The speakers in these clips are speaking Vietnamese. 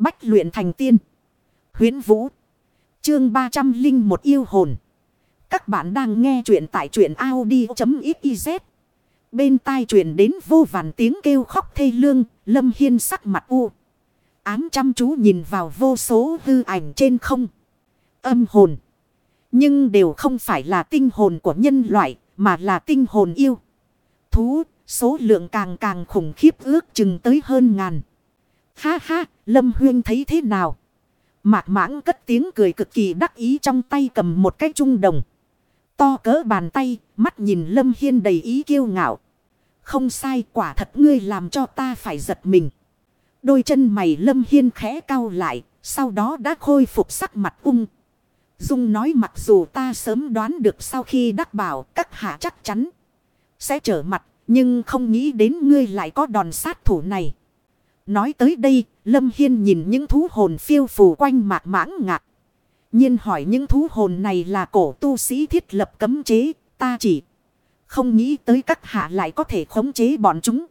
Bách luyện thành tiên. Huyến Vũ. Chương 301 yêu hồn. Các bạn đang nghe truyện tại truyện Audi.xyz. Bên tai truyện đến vô vàn tiếng kêu khóc thê lương. Lâm Hiên sắc mặt u. Ám chăm chú nhìn vào vô số hư ảnh trên không. Âm hồn. Nhưng đều không phải là tinh hồn của nhân loại. Mà là tinh hồn yêu. Thú. Số lượng càng càng khủng khiếp ước chừng tới hơn ngàn. Ha ha, Lâm Huyên thấy thế nào? Mạc mãng cất tiếng cười cực kỳ đắc ý trong tay cầm một cái trung đồng. To cỡ bàn tay, mắt nhìn Lâm Hiên đầy ý kiêu ngạo. Không sai quả thật ngươi làm cho ta phải giật mình. Đôi chân mày Lâm Hiên khẽ cau lại, sau đó đã khôi phục sắc mặt ung. Dung nói mặc dù ta sớm đoán được sau khi đắc bảo các hạ chắc chắn sẽ trở mặt, nhưng không nghĩ đến ngươi lại có đòn sát thủ này. Nói tới đây, Lâm Hiên nhìn những thú hồn phiêu phù quanh mạc mãng ngạc. nhiên hỏi những thú hồn này là cổ tu sĩ thiết lập cấm chế, ta chỉ không nghĩ tới các hạ lại có thể khống chế bọn chúng.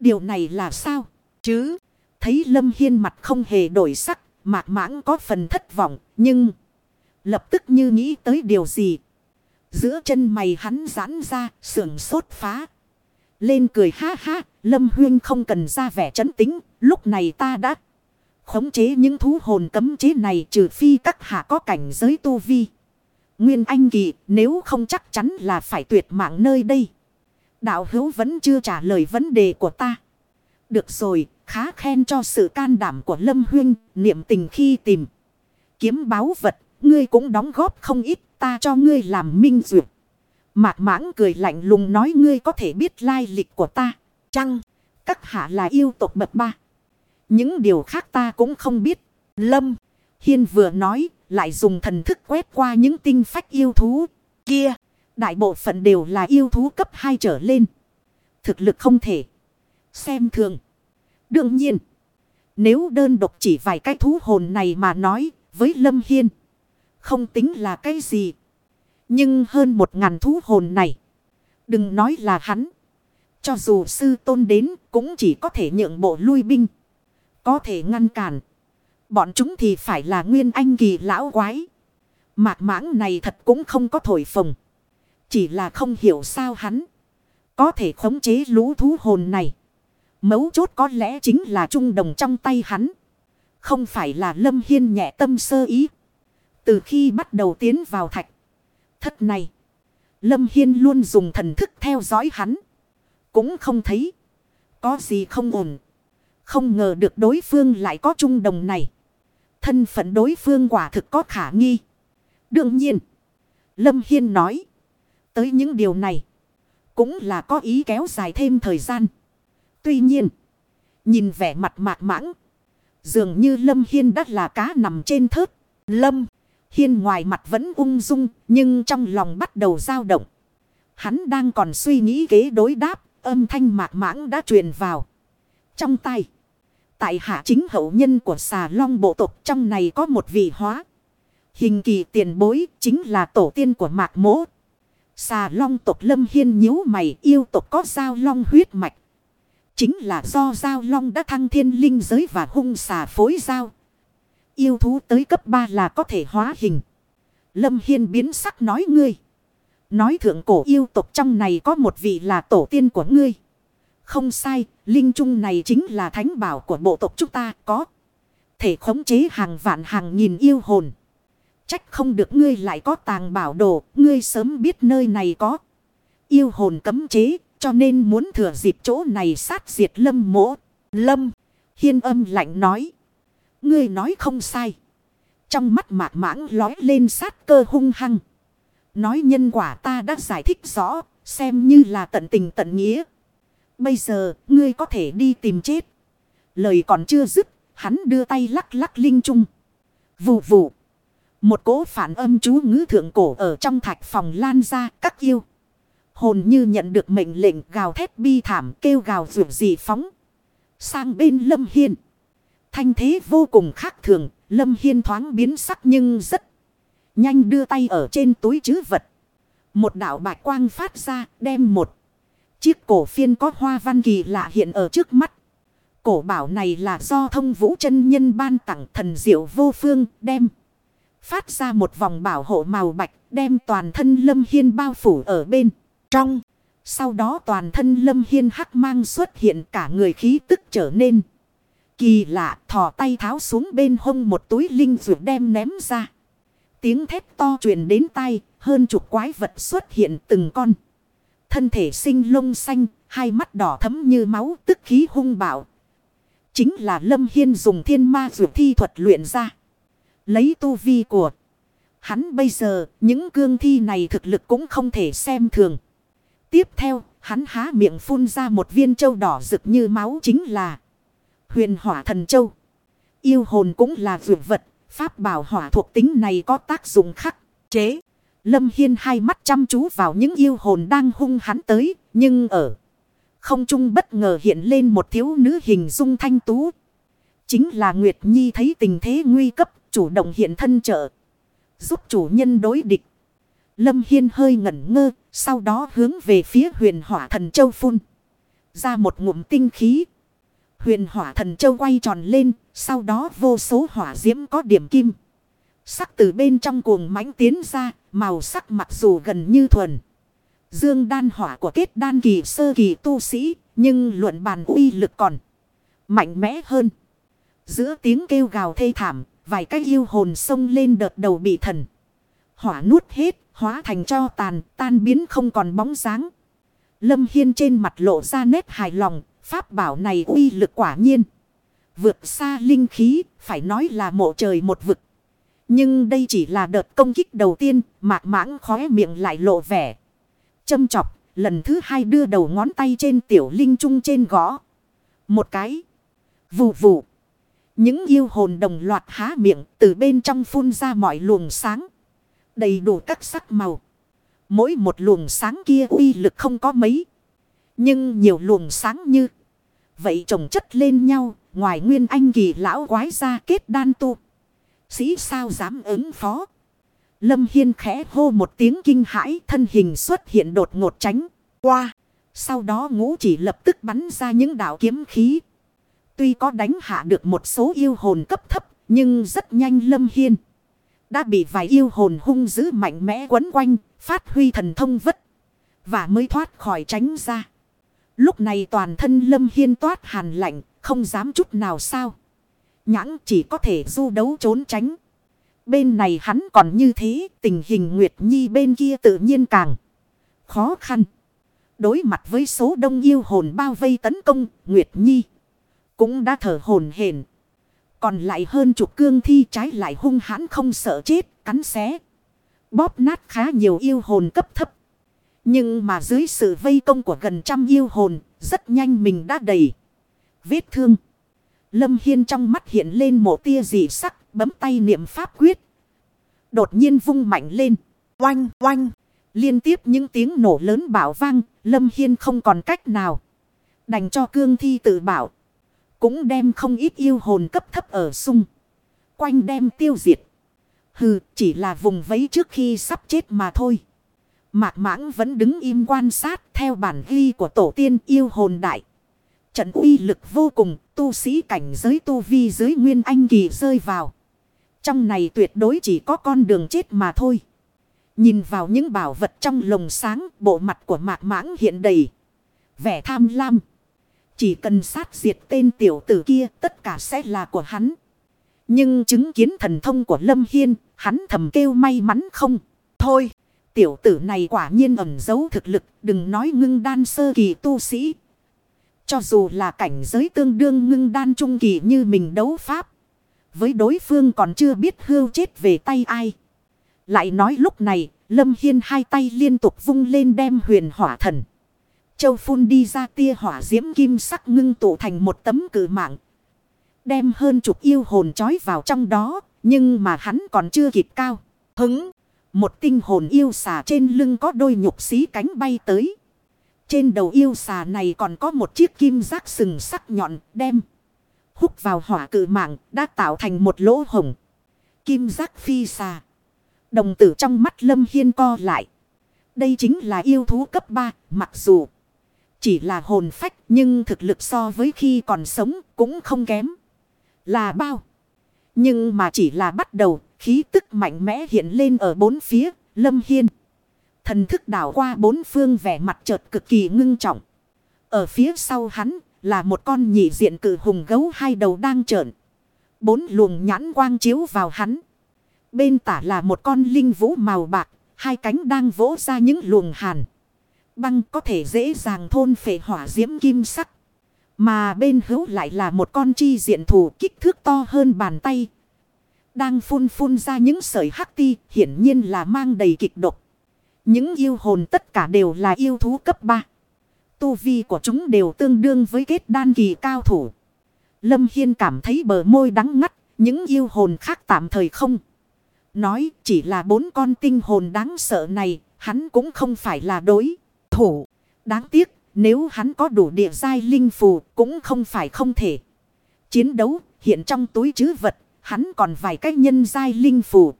Điều này là sao? Chứ, thấy Lâm Hiên mặt không hề đổi sắc, mạc mãng có phần thất vọng, nhưng lập tức như nghĩ tới điều gì. Giữa chân mày hắn giãn ra, sưởng sốt phá. Lên cười ha ha, Lâm Huyên không cần ra vẻ chấn tĩnh, lúc này ta đã khống chế những thú hồn cấm chế này trừ phi các hạ có cảnh giới tu vi. Nguyên Anh Kỳ nếu không chắc chắn là phải tuyệt mạng nơi đây. Đạo hữu vẫn chưa trả lời vấn đề của ta. Được rồi, khá khen cho sự can đảm của Lâm Huyên, niệm tình khi tìm. Kiếm báo vật, ngươi cũng đóng góp không ít, ta cho ngươi làm minh duyệt. Mạc mãng cười lạnh lùng nói ngươi có thể biết lai lịch của ta. Chăng, các hạ là yêu tộc bậc ba. Những điều khác ta cũng không biết. Lâm, Hiên vừa nói, lại dùng thần thức quét qua những tinh phách yêu thú. Kia, đại bộ phận đều là yêu thú cấp 2 trở lên. Thực lực không thể. Xem thường. Đương nhiên, nếu đơn độc chỉ vài cái thú hồn này mà nói, với Lâm Hiên, không tính là cái gì. Nhưng hơn một ngàn thú hồn này. Đừng nói là hắn. Cho dù sư tôn đến cũng chỉ có thể nhượng bộ lui binh. Có thể ngăn cản. Bọn chúng thì phải là nguyên anh kỳ lão quái. Mạc mãng này thật cũng không có thổi phồng. Chỉ là không hiểu sao hắn. Có thể khống chế lũ thú hồn này. Mấu chốt có lẽ chính là trung đồng trong tay hắn. Không phải là lâm hiên nhẹ tâm sơ ý. Từ khi bắt đầu tiến vào thạch thất này. Lâm Hiên luôn dùng thần thức theo dõi hắn. Cũng không thấy. Có gì không ổn. Không ngờ được đối phương lại có trung đồng này. Thân phận đối phương quả thực có khả nghi. Đương nhiên. Lâm Hiên nói. Tới những điều này. Cũng là có ý kéo dài thêm thời gian. Tuy nhiên. Nhìn vẻ mặt mạc mãng. Dường như Lâm Hiên đã là cá nằm trên thớt. Lâm. Hiên ngoài mặt vẫn ung dung, nhưng trong lòng bắt đầu dao động. Hắn đang còn suy nghĩ kế đối đáp, âm thanh mạc mãng đã truyền vào. Trong tay, tại hạ chính hậu nhân của xà long bộ tộc trong này có một vị hóa. Hình kỳ tiền bối chính là tổ tiên của mạc mỗ. Xà long tộc lâm hiên nhíu mày yêu tộc có giao long huyết mạch. Chính là do giao long đã thăng thiên linh giới và hung xà phối giao. Yêu thú tới cấp 3 là có thể hóa hình. Lâm Hiên biến sắc nói ngươi. Nói thượng cổ yêu tộc trong này có một vị là tổ tiên của ngươi. Không sai, linh trung này chính là thánh bảo của bộ tộc chúng ta có. Thể khống chế hàng vạn hàng nghìn yêu hồn. Trách không được ngươi lại có tàng bảo đồ, ngươi sớm biết nơi này có. Yêu hồn cấm chế, cho nên muốn thừa dịp chỗ này sát diệt lâm mỗ. Lâm, hiên âm lạnh nói. Ngươi nói không sai. Trong mắt mạc mãng lói lên sát cơ hung hăng. Nói nhân quả ta đã giải thích rõ, xem như là tận tình tận nghĩa. Bây giờ, ngươi có thể đi tìm chết. Lời còn chưa dứt, hắn đưa tay lắc lắc linh trung. Vù vù. Một cỗ phản âm chú ngữ thượng cổ ở trong thạch phòng lan ra các yêu. Hồn như nhận được mệnh lệnh gào thét bi thảm kêu gào rượu dị phóng. Sang bên lâm hiên. Thanh thế vô cùng khác thường, Lâm Hiên thoáng biến sắc nhưng rất nhanh đưa tay ở trên túi chứ vật. Một đạo bạch quang phát ra, đem một chiếc cổ phiên có hoa văn kỳ lạ hiện ở trước mắt. Cổ bảo này là do thông vũ chân nhân ban tặng thần diệu vô phương đem. Phát ra một vòng bảo hộ màu bạch đem toàn thân lâm hiên bao phủ ở bên trong. Sau đó toàn thân lâm hiên hắc mang xuất hiện cả người khí tức trở nên. Kỳ lạ thò tay tháo xuống bên hông một túi linh dược đem ném ra. Tiếng thét to truyền đến tai, hơn chục quái vật xuất hiện từng con. Thân thể sinh lông xanh, hai mắt đỏ thấm như máu tức khí hung bạo. Chính là Lâm Hiên dùng thiên ma dược thi thuật luyện ra. Lấy tu vi của hắn bây giờ, những cương thi này thực lực cũng không thể xem thường. Tiếp theo, hắn há miệng phun ra một viên châu đỏ rực như máu chính là huyền hỏa thần châu. Yêu hồn cũng là vượt vật, pháp bảo hỏa thuộc tính này có tác dụng khắc, chế. Lâm Hiên hai mắt chăm chú vào những yêu hồn đang hung hắn tới, nhưng ở không trung bất ngờ hiện lên một thiếu nữ hình dung thanh tú. Chính là Nguyệt Nhi thấy tình thế nguy cấp, chủ động hiện thân trợ. Giúp chủ nhân đối địch. Lâm Hiên hơi ngẩn ngơ, sau đó hướng về phía huyền hỏa thần châu phun. Ra một ngụm tinh khí. Huyền hỏa thần châu quay tròn lên, sau đó vô số hỏa diễm có điểm kim. Sắc từ bên trong cuồng mãnh tiến ra, màu sắc mặc dù gần như thuần. Dương đan hỏa của kết đan kỳ sơ kỳ tu sĩ, nhưng luận bàn uy lực còn mạnh mẽ hơn. Giữa tiếng kêu gào thê thảm, vài cái yêu hồn sông lên đợt đầu bị thần. Hỏa nuốt hết, hóa thành cho tàn, tan biến không còn bóng dáng. Lâm Hiên trên mặt lộ ra nét hài lòng, pháp bảo này uy lực quả nhiên. Vượt xa linh khí, phải nói là mộ trời một vực. Nhưng đây chỉ là đợt công kích đầu tiên, mạc mãng khóe miệng lại lộ vẻ. Châm chọc, lần thứ hai đưa đầu ngón tay trên tiểu linh trung trên gõ. Một cái. Vù vù. Những yêu hồn đồng loạt há miệng từ bên trong phun ra mọi luồng sáng. Đầy đủ các sắc màu. Mỗi một luồng sáng kia uy lực không có mấy. Nhưng nhiều luồng sáng như. Vậy chồng chất lên nhau. Ngoài nguyên anh kỳ lão quái ra kết đan tu. Sĩ sao dám ứng phó. Lâm Hiên khẽ hô một tiếng kinh hãi thân hình xuất hiện đột ngột tránh qua. Sau đó ngũ chỉ lập tức bắn ra những đạo kiếm khí. Tuy có đánh hạ được một số yêu hồn cấp thấp nhưng rất nhanh Lâm Hiên. Đã bị vài yêu hồn hung dữ mạnh mẽ quấn quanh, phát huy thần thông vất. Và mới thoát khỏi tránh ra. Lúc này toàn thân Lâm Hiên toát hàn lạnh, không dám chút nào sao. Nhãng chỉ có thể du đấu trốn tránh. Bên này hắn còn như thế, tình hình Nguyệt Nhi bên kia tự nhiên càng khó khăn. Đối mặt với số đông yêu hồn bao vây tấn công, Nguyệt Nhi cũng đã thở hồn hển. Còn lại hơn chục cương thi trái lại hung hãn không sợ chết, cắn xé. Bóp nát khá nhiều yêu hồn cấp thấp. Nhưng mà dưới sự vây công của gần trăm yêu hồn, rất nhanh mình đã đầy. Vết thương. Lâm Hiên trong mắt hiện lên một tia dị sắc, bấm tay niệm pháp quyết. Đột nhiên vung mạnh lên. Oanh, oanh. Liên tiếp những tiếng nổ lớn bảo vang, Lâm Hiên không còn cách nào. Đành cho cương thi tự bảo. Cũng đem không ít yêu hồn cấp thấp ở sung. Quanh đem tiêu diệt. Hừ, chỉ là vùng vấy trước khi sắp chết mà thôi. Mạc mãng vẫn đứng im quan sát theo bản ghi của tổ tiên yêu hồn đại. Trận uy lực vô cùng, tu sĩ cảnh giới tu vi dưới nguyên anh kỳ rơi vào. Trong này tuyệt đối chỉ có con đường chết mà thôi. Nhìn vào những bảo vật trong lồng sáng, bộ mặt của mạc mãng hiện đầy. Vẻ tham lam. Chỉ cần sát diệt tên tiểu tử kia, tất cả sẽ là của hắn. Nhưng chứng kiến thần thông của Lâm Hiên, hắn thầm kêu may mắn không. Thôi, tiểu tử này quả nhiên ẩn giấu thực lực, đừng nói ngưng đan sơ kỳ tu sĩ. Cho dù là cảnh giới tương đương ngưng đan trung kỳ như mình đấu pháp. Với đối phương còn chưa biết hưu chết về tay ai. Lại nói lúc này, Lâm Hiên hai tay liên tục vung lên đem huyền hỏa thần. Châu phun đi ra tia hỏa diễm kim sắc ngưng tụ thành một tấm cử mạng. Đem hơn chục yêu hồn trói vào trong đó, nhưng mà hắn còn chưa kịp cao. Hứng, một tinh hồn yêu xà trên lưng có đôi nhục xí cánh bay tới. Trên đầu yêu xà này còn có một chiếc kim giác sừng sắc nhọn đem. Hút vào hỏa cử mạng đã tạo thành một lỗ hồng. Kim giác phi xà. Đồng tử trong mắt lâm hiên co lại. Đây chính là yêu thú cấp 3 mặc dù. Chỉ là hồn phách nhưng thực lực so với khi còn sống cũng không kém. Là bao? Nhưng mà chỉ là bắt đầu, khí tức mạnh mẽ hiện lên ở bốn phía, lâm hiên. Thần thức đảo qua bốn phương vẻ mặt chợt cực kỳ ngưng trọng. Ở phía sau hắn là một con nhị diện cử hùng gấu hai đầu đang trợn. Bốn luồng nhãn quang chiếu vào hắn. Bên tả là một con linh vũ màu bạc, hai cánh đang vỗ ra những luồng hàn. Băng có thể dễ dàng thôn phệ hỏa diễm kim sắc. Mà bên hữu lại là một con chi diện thủ kích thước to hơn bàn tay. Đang phun phun ra những sợi hắc ti hiển nhiên là mang đầy kịch độc. Những yêu hồn tất cả đều là yêu thú cấp 3. Tu vi của chúng đều tương đương với kết đan kỳ cao thủ. Lâm Hiên cảm thấy bờ môi đắng ngắt, những yêu hồn khác tạm thời không. Nói chỉ là bốn con tinh hồn đáng sợ này, hắn cũng không phải là đối thủ. Đáng tiếc, nếu hắn có đủ địa giai linh phù cũng không phải không thể. Chiến đấu hiện trong túi chứ vật, hắn còn vài cách nhân giai linh phù.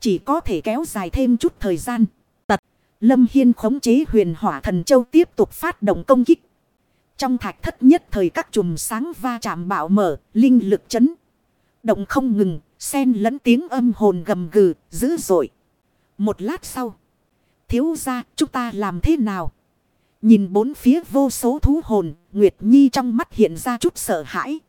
Chỉ có thể kéo dài thêm chút thời gian. Tật, Lâm Hiên khống chế huyền hỏa thần châu tiếp tục phát động công kích. Trong thạch thất nhất thời các chùm sáng va chạm bạo mở, linh lực chấn. Động không ngừng, xen lẫn tiếng âm hồn gầm gừ, dữ dội. Một lát sau. Thiếu ra, chúng ta làm thế nào? Nhìn bốn phía vô số thú hồn, Nguyệt Nhi trong mắt hiện ra chút sợ hãi.